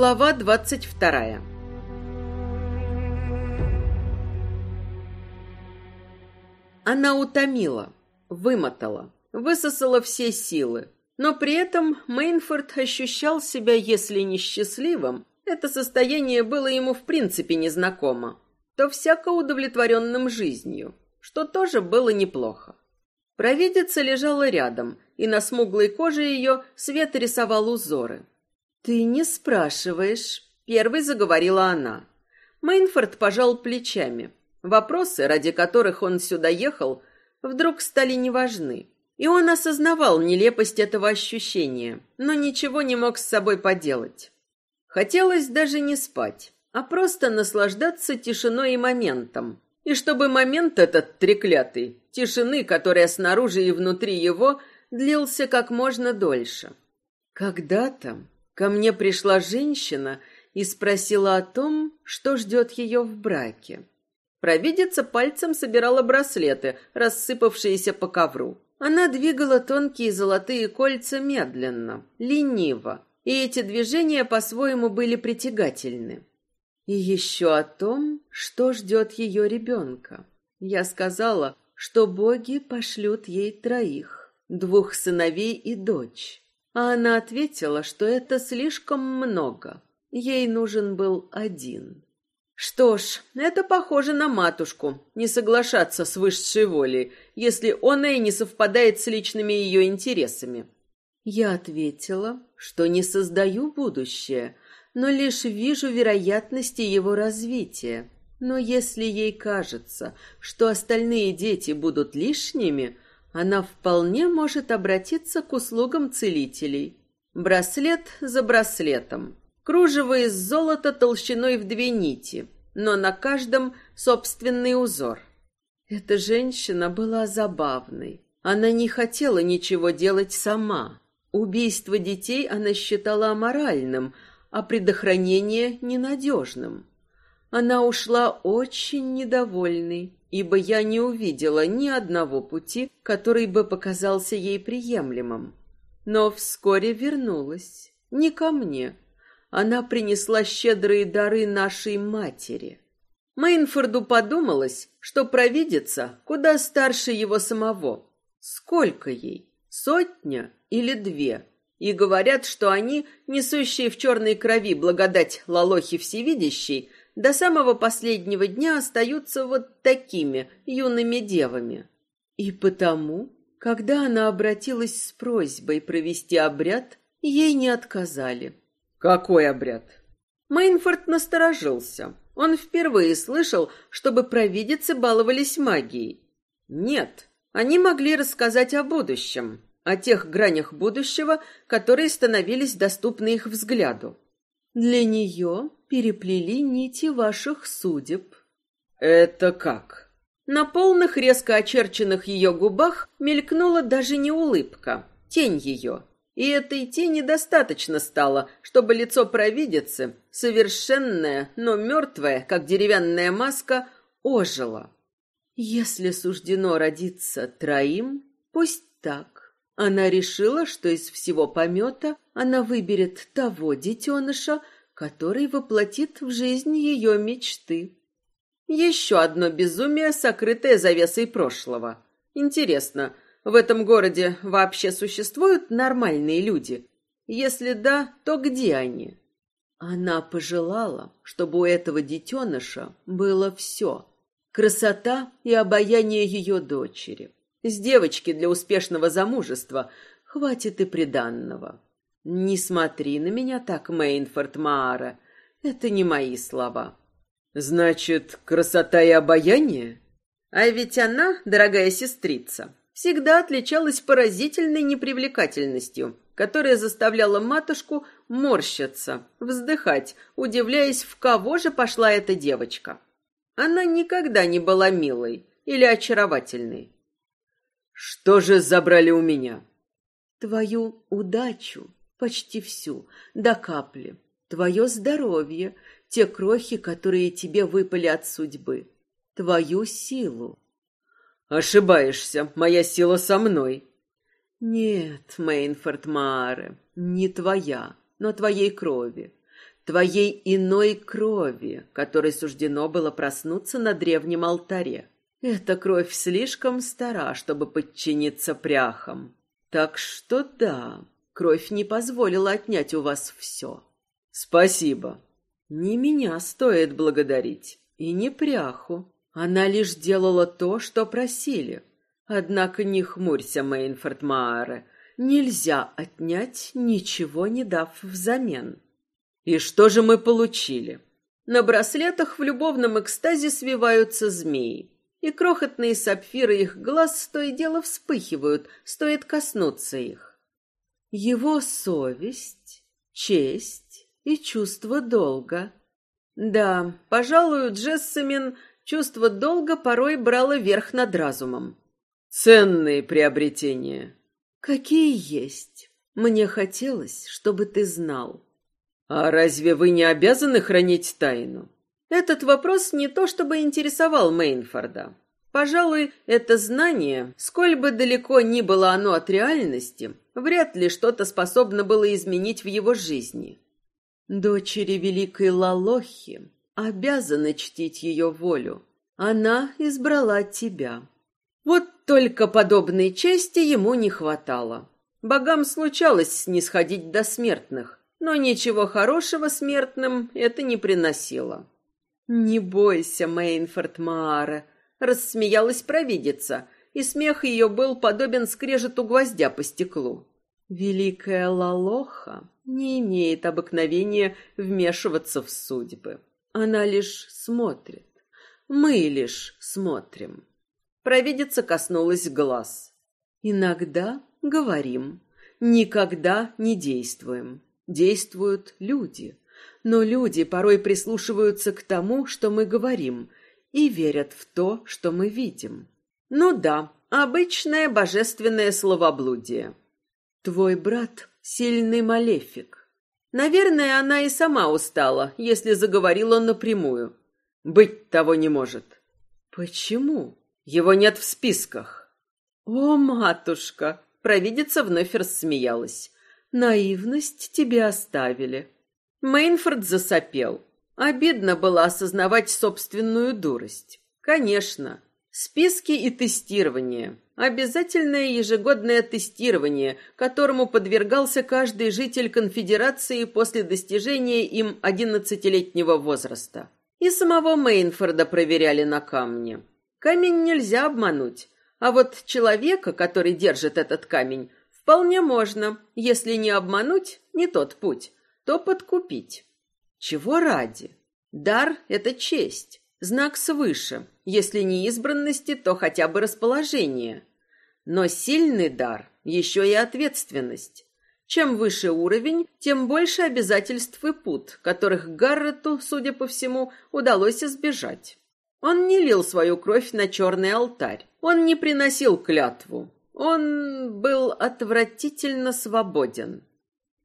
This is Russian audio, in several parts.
Глава двадцать вторая Она утомила, вымотала, высосала все силы, но при этом Мейнфорд ощущал себя, если не счастливым, это состояние было ему в принципе незнакомо, то всяко удовлетворенным жизнью, что тоже было неплохо. Провидица лежала рядом, и на смуглой коже ее свет рисовал узоры. «Ты не спрашиваешь», — первой заговорила она. Мейнфорд пожал плечами. Вопросы, ради которых он сюда ехал, вдруг стали неважны. И он осознавал нелепость этого ощущения, но ничего не мог с собой поделать. Хотелось даже не спать, а просто наслаждаться тишиной и моментом. И чтобы момент этот треклятый, тишины, которая снаружи и внутри его, длился как можно дольше. Когда-то ко мне пришла женщина и спросила о том, что ждет ее в браке. Провидица пальцем собирала браслеты, рассыпавшиеся по ковру. Она двигала тонкие золотые кольца медленно, лениво, и эти движения по-своему были притягательны. И еще о том, что ждет ее ребенка. Я сказала, что боги пошлют ей троих, двух сыновей и дочь. А она ответила, что это слишком много. Ей нужен был один. Что ж, это похоже на матушку, не соглашаться с высшей волей, если он и не совпадает с личными ее интересами. Я ответила, что не создаю будущее, но лишь вижу вероятности его развития. Но если ей кажется, что остальные дети будут лишними, она вполне может обратиться к услугам целителей. Браслет за браслетом. Кружево из золота толщиной в две нити, но на каждом собственный узор. Эта женщина была забавной. Она не хотела ничего делать сама. Убийство детей она считала аморальным, а предохранение ненадежным. Она ушла очень недовольной, ибо я не увидела ни одного пути, который бы показался ей приемлемым. Но вскоре вернулась. Не ко мне, она принесла щедрые дары нашей матери. Мейнфорду подумалось, что провидица куда старше его самого. Сколько ей? Сотня или две? И говорят, что они, несущие в черной крови благодать Лалохи Всевидящей, до самого последнего дня остаются вот такими юными девами. И потому, когда она обратилась с просьбой провести обряд, ей не отказали. Какой обряд? Мейнфорд насторожился. Он впервые слышал, чтобы провидицы баловались магией. Нет, они могли рассказать о будущем, о тех гранях будущего, которые становились доступны их взгляду. Для нее переплели нити ваших судеб. Это как? На полных резко очерченных ее губах мелькнула даже не улыбка, тень ее, и этой тени достаточно стало, чтобы лицо провидицы, совершенное, но мертвое, как деревянная маска, ожило. Если суждено родиться троим, пусть так. Она решила, что из всего помета она выберет того детеныша, который воплотит в жизнь ее мечты. Еще одно безумие, сокрытое завесой прошлого. Интересно, в этом городе вообще существуют нормальные люди? Если да, то где они? Она пожелала, чтобы у этого детеныша было все. Красота и обаяние ее дочери. С девочки для успешного замужества хватит и приданного. Не смотри на меня так, Мейнфорд Маара. Это не мои слова. Значит, красота и обаяние? А ведь она, дорогая сестрица, всегда отличалась поразительной непривлекательностью, которая заставляла матушку морщиться, вздыхать, удивляясь, в кого же пошла эта девочка. Она никогда не была милой или очаровательной. Что же забрали у меня? Твою удачу, почти всю, до капли. Твое здоровье, те крохи, которые тебе выпали от судьбы. Твою силу. Ошибаешься, моя сила со мной. Нет, Мейнфорд Мааре, не твоя, но твоей крови. твоей иной крови, которой суждено было проснуться на древнем алтаре. Эта кровь слишком стара, чтобы подчиниться пряхам. Так что да, кровь не позволила отнять у вас все. Спасибо. Не меня стоит благодарить, и не пряху. Она лишь делала то, что просили. Однако не хмурься, Мейнфорд Мааре. Нельзя отнять, ничего не дав взамен. И что же мы получили? На браслетах в любовном экстазе свиваются змеи, и крохотные сапфиры их глаз то и дело вспыхивают, стоит коснуться их. Его совесть, честь и чувство долга. Да, пожалуй, Джессамин чувство долга порой брало верх над разумом. Ценные приобретения. Какие есть. Мне хотелось, чтобы ты знал. А разве вы не обязаны хранить тайну? Этот вопрос не то чтобы интересовал Мейнфорда. Пожалуй, это знание, сколь бы далеко ни было оно от реальности, вряд ли что-то способно было изменить в его жизни. Дочери великой Лалохи обязаны чтить ее волю. Она избрала тебя. Вот только подобной чести ему не хватало. Богам случалось снисходить до смертных, но ничего хорошего смертным это не приносило. «Не бойся, Мейнфорд Маара», — рассмеялась провидица, и смех ее был подобен скрежету гвоздя по стеклу. «Великая Лалоха не имеет обыкновения вмешиваться в судьбы. Она лишь смотрит. Мы лишь смотрим». Провидица коснулась глаз. «Иногда говорим, никогда не действуем» действуют люди. Но люди порой прислушиваются к тому, что мы говорим, и верят в то, что мы видим. Ну да, обычное божественное словоблудие. Твой брат — сильный малефик. Наверное, она и сама устала, если заговорила напрямую. Быть того не может. Почему? Его нет в списках. О, матушка! Провидица вновь рассмеялась. Наивность тебе оставили. Мейнфорд засопел. Обидно было осознавать собственную дурость. Конечно, списки и тестирование. Обязательное ежегодное тестирование, которому подвергался каждый житель конфедерации после достижения им одиннадцатилетнего возраста. И самого Мейнфорда проверяли на камне. Камень нельзя обмануть, а вот человека, который держит этот камень, Вполне можно, если не обмануть, не тот путь, то подкупить. Чего ради? Дар — это честь, знак свыше, если не избранности, то хотя бы расположение. Но сильный дар — еще и ответственность. Чем выше уровень, тем больше обязательств и пут, которых Гаррету, судя по всему, удалось избежать. Он не лил свою кровь на черный алтарь. Он не приносил клятву. Он был отвратительно свободен.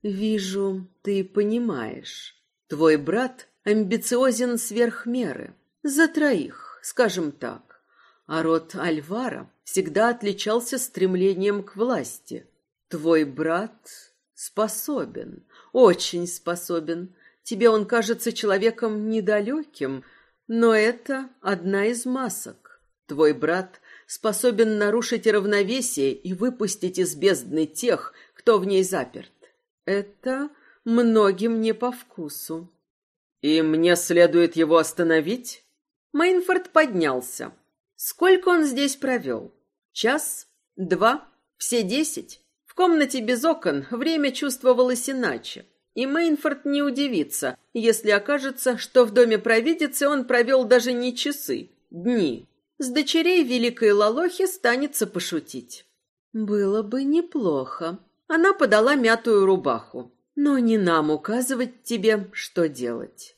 Вижу, ты понимаешь. Твой брат амбициозен сверх меры. За троих, скажем так. А род Альвара всегда отличался стремлением к власти. Твой брат способен, очень способен. Тебе он кажется человеком недалеким, но это одна из масок. Твой брат способен нарушить равновесие и выпустить из бездны тех, кто в ней заперт. Это многим не по вкусу. И мне следует его остановить? Мейнфорд поднялся. Сколько он здесь провел? Час? Два? Все десять? В комнате без окон время чувствовалось иначе. И Мейнфорд не удивится, если окажется, что в доме провидицы он провел даже не часы, дни. С дочерей великой Лалохи станется пошутить. Было бы неплохо. Она подала мятую рубаху. Но не нам указывать тебе, что делать.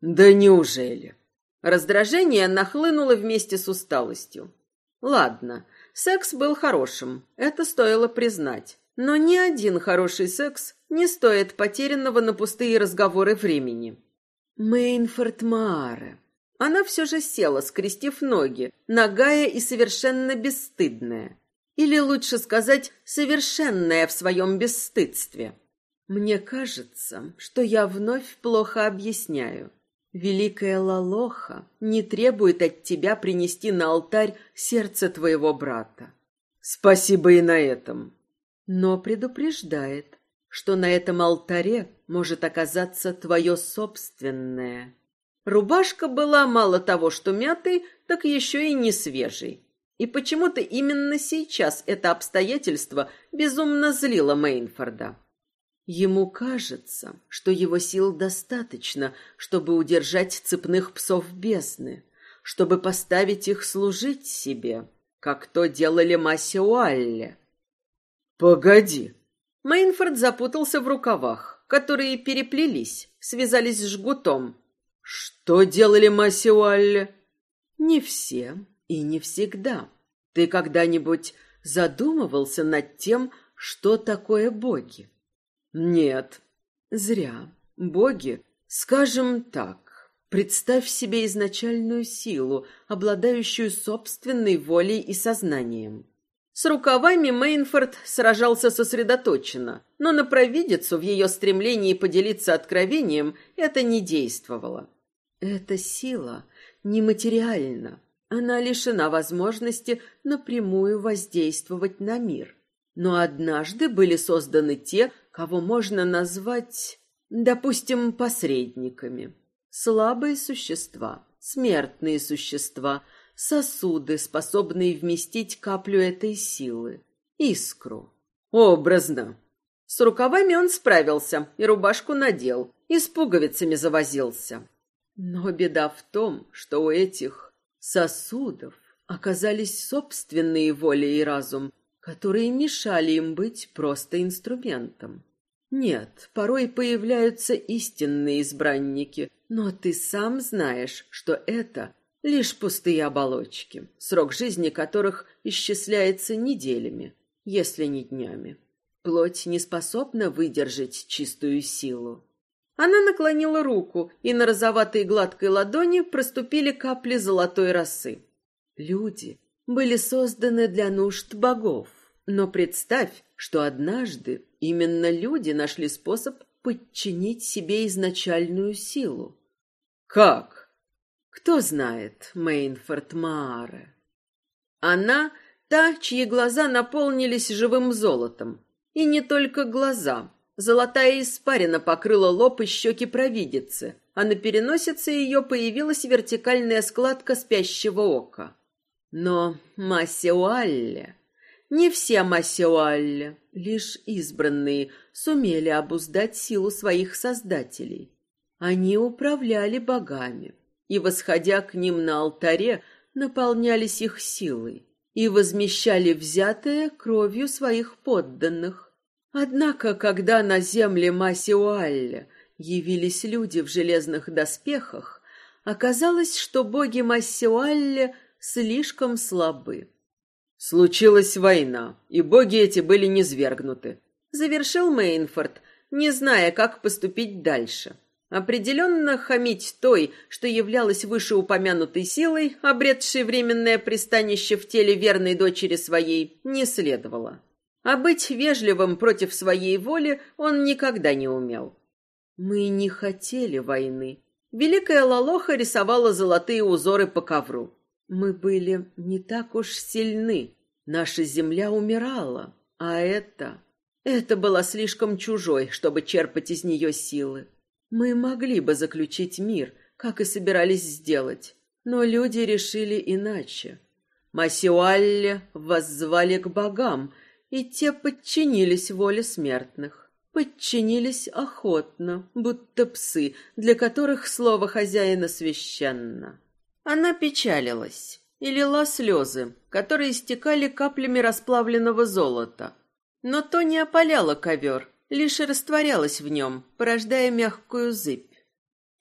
Да неужели? Раздражение нахлынуло вместе с усталостью. Ладно, секс был хорошим, это стоило признать. Но ни один хороший секс не стоит потерянного на пустые разговоры времени. Мейнфорд Мааре, она все же села, скрестив ноги, нагая и совершенно бесстыдная. Или лучше сказать, совершенная в своем бесстыдстве. Мне кажется, что я вновь плохо объясняю. Великая Лалоха не требует от тебя принести на алтарь сердце твоего брата. Спасибо и на этом. Но предупреждает, что на этом алтаре может оказаться твое собственное. Рубашка была мало того, что мятой, так еще и не свежей. И почему-то именно сейчас это обстоятельство безумно злило Мейнфорда. Ему кажется, что его сил достаточно, чтобы удержать цепных псов бездны, чтобы поставить их служить себе, как то делали Масси Уалле. «Погоди!» Мейнфорд запутался в рукавах, которые переплелись, связались с жгутом. «Что делали Масси Уалле?» «Не все и не всегда. Ты когда-нибудь задумывался над тем, что такое боги?» Нет. Зря. Боги, скажем так, представь себе изначальную силу, обладающую собственной волей и сознанием. С рукавами Мейнфорд сражался сосредоточенно, но на провидицу в ее стремлении поделиться откровением это не действовало. Эта сила нематериальна. Она лишена возможности напрямую воздействовать на мир. Но однажды были созданы те, кого можно назвать, допустим, посредниками. Слабые существа, смертные существа, сосуды, способные вместить каплю этой силы, искру. Образно. С рукавами он справился и рубашку надел, и с пуговицами завозился. Но беда в том, что у этих сосудов оказались собственные воли и разум, которые мешали им быть просто инструментом. Нет, порой появляются истинные избранники, но ты сам знаешь, что это лишь пустые оболочки, срок жизни которых исчисляется неделями, если не днями. Плоть не способна выдержать чистую силу. Она наклонила руку, и на розоватой гладкой ладони проступили капли золотой росы. Люди были созданы для нужд богов. Но представь, что однажды именно люди нашли способ подчинить себе изначальную силу. Как? Кто знает Мейнфорд Мааре? Она та, чьи глаза наполнились живым золотом. И не только глаза. Золотая испарина покрыла лоб и щеки провидицы, а на переносице ее появилась вертикальная складка спящего ока. Но Масеуалле не все Масеуалле, лишь избранные, сумели обуздать силу своих создателей. Они управляли богами, и, восходя к ним на алтаре, наполнялись их силой и возмещали взятое кровью своих подданных. Однако, когда на земле Масиуалля явились люди в железных доспехах, оказалось, что боги Массиуалля слишком слабы. Случилась война, и боги эти были низвергнуты. Завершил Мейнфорд, не зная, как поступить дальше. Определенно хамить той, что являлась вышеупомянутой силой, обретшей временное пристанище в теле верной дочери своей, не следовало. А быть вежливым против своей воли он никогда не умел. Мы не хотели войны. Великая Лалоха рисовала золотые узоры по ковру. Мы были не так уж сильны. Наша земля умирала, а это... Это была слишком чужой, чтобы черпать из нее силы. Мы могли бы заключить мир, как и собирались сделать, но люди решили иначе. Масиуалле воззвали к богам, и те подчинились воле смертных. Подчинились охотно, будто псы, для которых слово хозяина священно. Она печалилась и лила слезы, которые стекали каплями расплавленного золота. Но то не опаляло ковер, лишь растворялось в нем, порождая мягкую зыбь.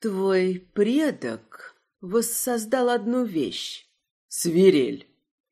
Твой предок воссоздал одну вещь — свирель.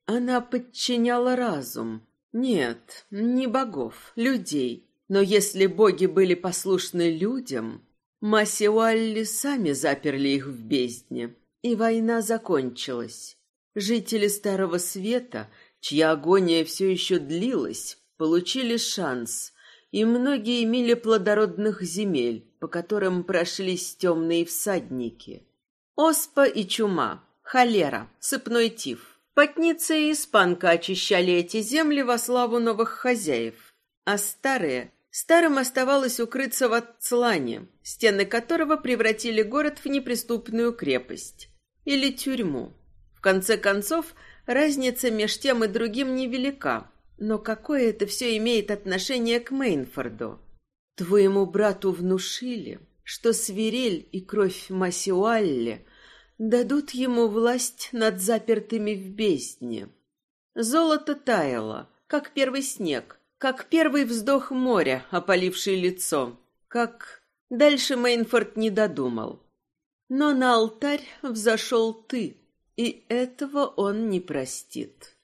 Она подчиняла разум. Нет, не богов, людей. Но если боги были послушны людям, Масиуалли сами заперли их в бездне и война закончилась. Жители Старого Света, чья агония все еще длилась, получили шанс и многие мили плодородных земель, по которым прошлись темные всадники. Оспа и чума, холера, сыпной тиф. Потница и испанка очищали эти земли во славу новых хозяев, а старые Старым оставалось укрыться в Ацлане, стены которого превратили город в неприступную крепость. Или тюрьму. В конце концов, разница между тем и другим невелика. Но какое это все имеет отношение к Мейнфорду? Твоему брату внушили, что свирель и кровь Масиуалли дадут ему власть над запертыми в бездне. Золото таяло, как первый снег, как первый вздох моря, опаливший лицо, как... Дальше Мейнфорд не додумал. Но на алтарь взошел ты, и этого он не простит.